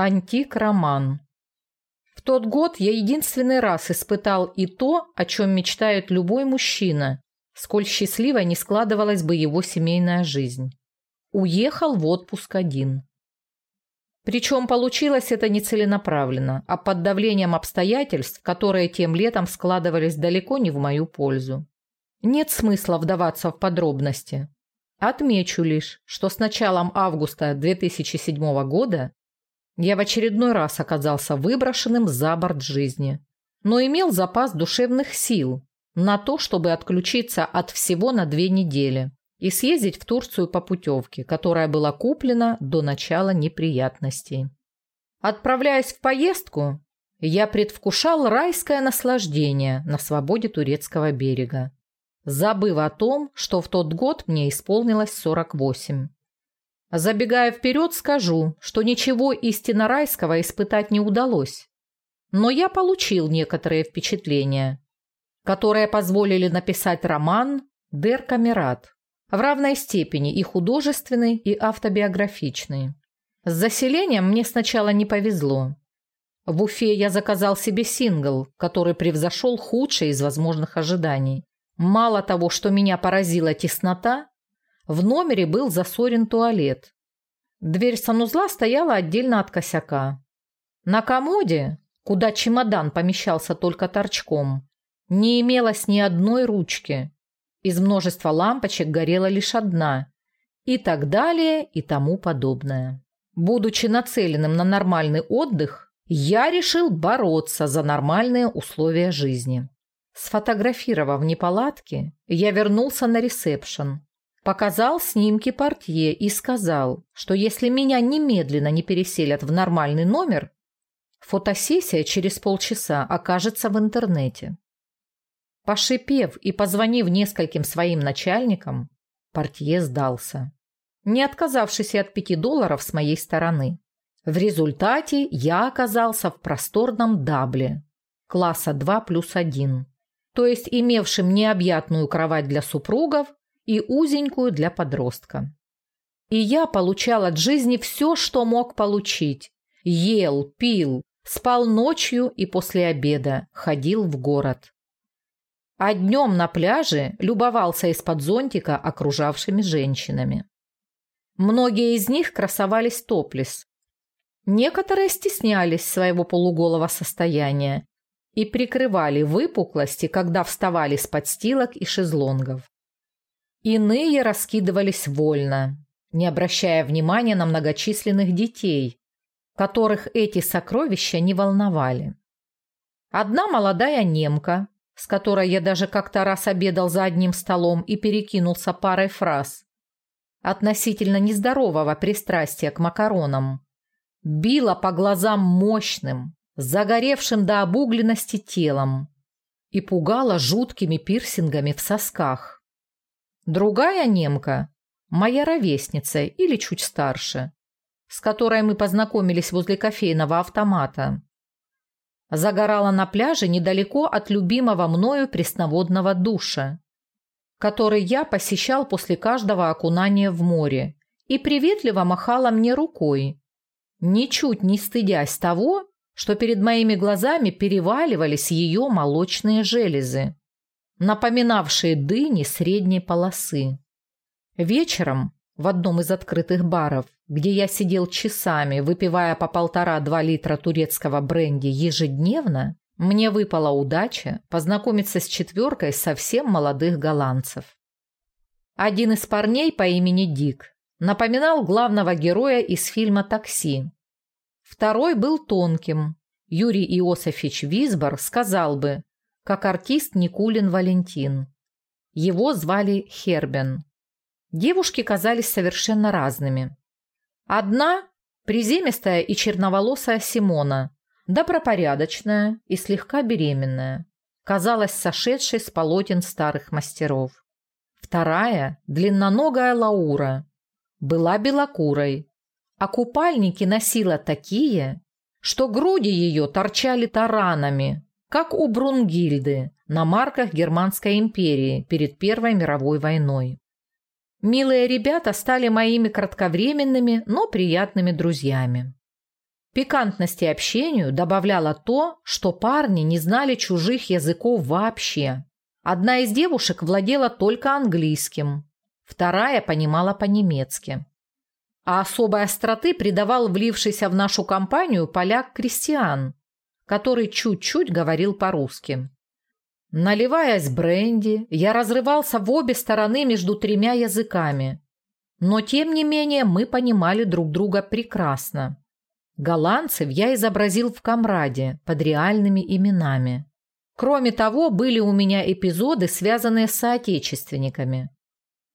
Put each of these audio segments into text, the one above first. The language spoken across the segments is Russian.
Антик-роман. В тот год я единственный раз испытал и то, о чем мечтает любой мужчина, сколь счастливой не складывалась бы его семейная жизнь. Уехал в отпуск один. Причем получилось это не целенаправленно, а под давлением обстоятельств, которые тем летом складывались далеко не в мою пользу. Нет смысла вдаваться в подробности. Отмечу лишь, что с началом августа 2007 года я в очередной раз оказался выброшенным за борт жизни, но имел запас душевных сил на то, чтобы отключиться от всего на две недели и съездить в Турцию по путевке, которая была куплена до начала неприятностей. Отправляясь в поездку, я предвкушал райское наслаждение на свободе турецкого берега, забыв о том, что в тот год мне исполнилось 48. Забегая вперед, скажу, что ничего истинно райского испытать не удалось. Но я получил некоторые впечатления, которые позволили написать роман «Дер Камерат» в равной степени и художественный, и автобиографичный. С заселением мне сначала не повезло. В Уфе я заказал себе сингл, который превзошел худшие из возможных ожиданий. Мало того, что меня поразила теснота, в номере был засорен туалет. Дверь санузла стояла отдельно от косяка. На комоде, куда чемодан помещался только торчком, не имелось ни одной ручки. Из множества лампочек горела лишь одна. И так далее, и тому подобное. Будучи нацеленным на нормальный отдых, я решил бороться за нормальные условия жизни. Сфотографировав неполадки, я вернулся на ресепшн, Показал снимки портье и сказал, что если меня немедленно не переселят в нормальный номер, фотосессия через полчаса окажется в интернете. Пошипев и позвонив нескольким своим начальникам, портье сдался, не отказавшись от пяти долларов с моей стороны. В результате я оказался в просторном дабле класса 2 плюс 1, то есть имевшим необъятную кровать для супругов и узенькую для подростка. И я получал от жизни все, что мог получить. Ел, пил, спал ночью и после обеда ходил в город. А днем на пляже любовался из-под зонтика окружавшими женщинами. Многие из них красовались топлес. Некоторые стеснялись своего полуголого состояния и прикрывали выпуклости, когда вставали с подстилок и шезлонгов. Иные раскидывались вольно, не обращая внимания на многочисленных детей, которых эти сокровища не волновали. Одна молодая немка, с которой я даже как-то раз обедал за одним столом и перекинулся парой фраз, относительно нездорового пристрастия к макаронам, била по глазам мощным, загоревшим до обугленности телом и пугала жуткими пирсингами в сосках. Другая немка, моя ровесница или чуть старше, с которой мы познакомились возле кофейного автомата, загорала на пляже недалеко от любимого мною пресноводного душа, который я посещал после каждого окунания в море, и приветливо махала мне рукой, ничуть не стыдясь того, что перед моими глазами переваливались ее молочные железы напоминавшие дыни средней полосы. Вечером в одном из открытых баров, где я сидел часами, выпивая по полтора-два литра турецкого бренди ежедневно, мне выпала удача познакомиться с четверкой совсем молодых голландцев. Один из парней по имени Дик напоминал главного героя из фильма «Такси». Второй был тонким. Юрий Иосифович Висбор сказал бы, как артист Никулин Валентин. Его звали Хербен. Девушки казались совершенно разными. Одна – приземистая и черноволосая Симона, добропорядочная и слегка беременная, казалась сошедшей с полотен старых мастеров. Вторая – длинноногая Лаура, была белокурой, а купальники носила такие, что груди ее торчали таранами, как у Брунгильды на марках Германской империи перед Первой мировой войной. Милые ребята стали моими кратковременными, но приятными друзьями. Пикантности общению добавляло то, что парни не знали чужих языков вообще. Одна из девушек владела только английским, вторая понимала по-немецки. А особой остроты придавал влившийся в нашу компанию поляк Кристиан, который чуть-чуть говорил по-русски. Наливаясь бренди, я разрывался в обе стороны между тремя языками. Но, тем не менее, мы понимали друг друга прекрасно. Голландцев я изобразил в комраде под реальными именами. Кроме того, были у меня эпизоды, связанные с соотечественниками.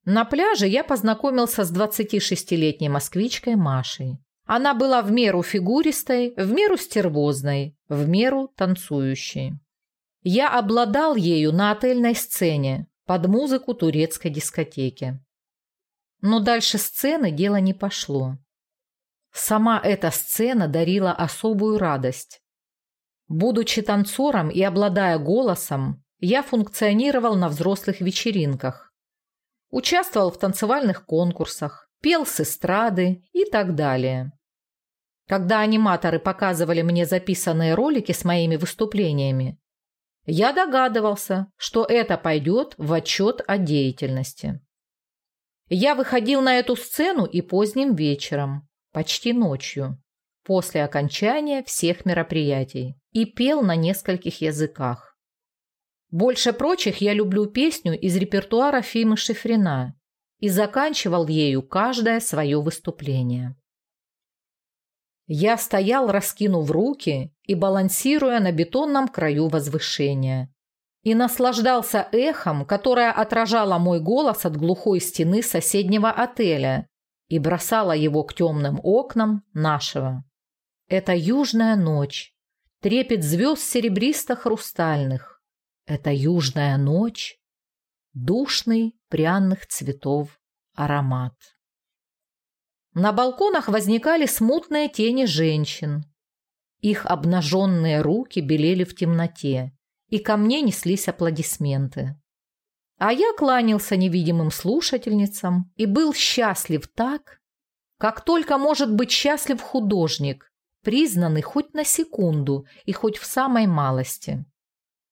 На пляже я познакомился с 26-летней москвичкой Машей. Она была в меру фигуристой, в меру стервозной, в меру танцующей. Я обладал ею на отельной сцене под музыку турецкой дискотеки. Но дальше сцены дело не пошло. Сама эта сцена дарила особую радость. Будучи танцором и обладая голосом, я функционировал на взрослых вечеринках. Участвовал в танцевальных конкурсах, пел с эстрады и так далее. Когда аниматоры показывали мне записанные ролики с моими выступлениями, я догадывался, что это пойдет в отчет о деятельности. Я выходил на эту сцену и поздним вечером, почти ночью, после окончания всех мероприятий, и пел на нескольких языках. Больше прочих я люблю песню из репертуара Фимы Шифрина и заканчивал ею каждое свое выступление. Я стоял, раскинув руки и балансируя на бетонном краю возвышения, и наслаждался эхом, которое отражало мой голос от глухой стены соседнего отеля, и бросала его к темным окнам нашего. Это южная ночь, трепет звезд серебристо-хрустальных. Это южная ночь, душный пряных цветов аромат. На балконах возникали смутные тени женщин. Их обнаженные руки белели в темноте, и ко мне неслись аплодисменты. А я кланялся невидимым слушательницам и был счастлив так, как только может быть счастлив художник, признанный хоть на секунду и хоть в самой малости.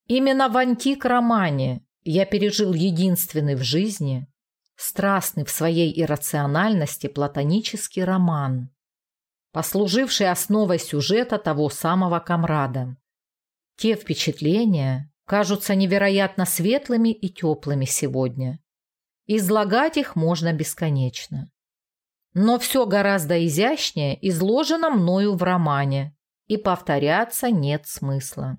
Именно в антик-романе я пережил единственный в жизни, страстный в своей иррациональности платонический роман, послуживший основой сюжета того самого комрада. Те впечатления, кажутся невероятно светлыми и теплыми сегодня. Излагать их можно бесконечно. Но все гораздо изящнее изложено мною в романе, и повторяться нет смысла.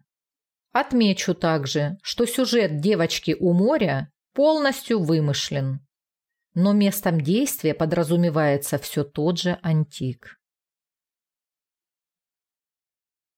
Отмечу также, что сюжет «Девочки у моря» полностью вымышлен, но местом действия подразумевается все тот же антик.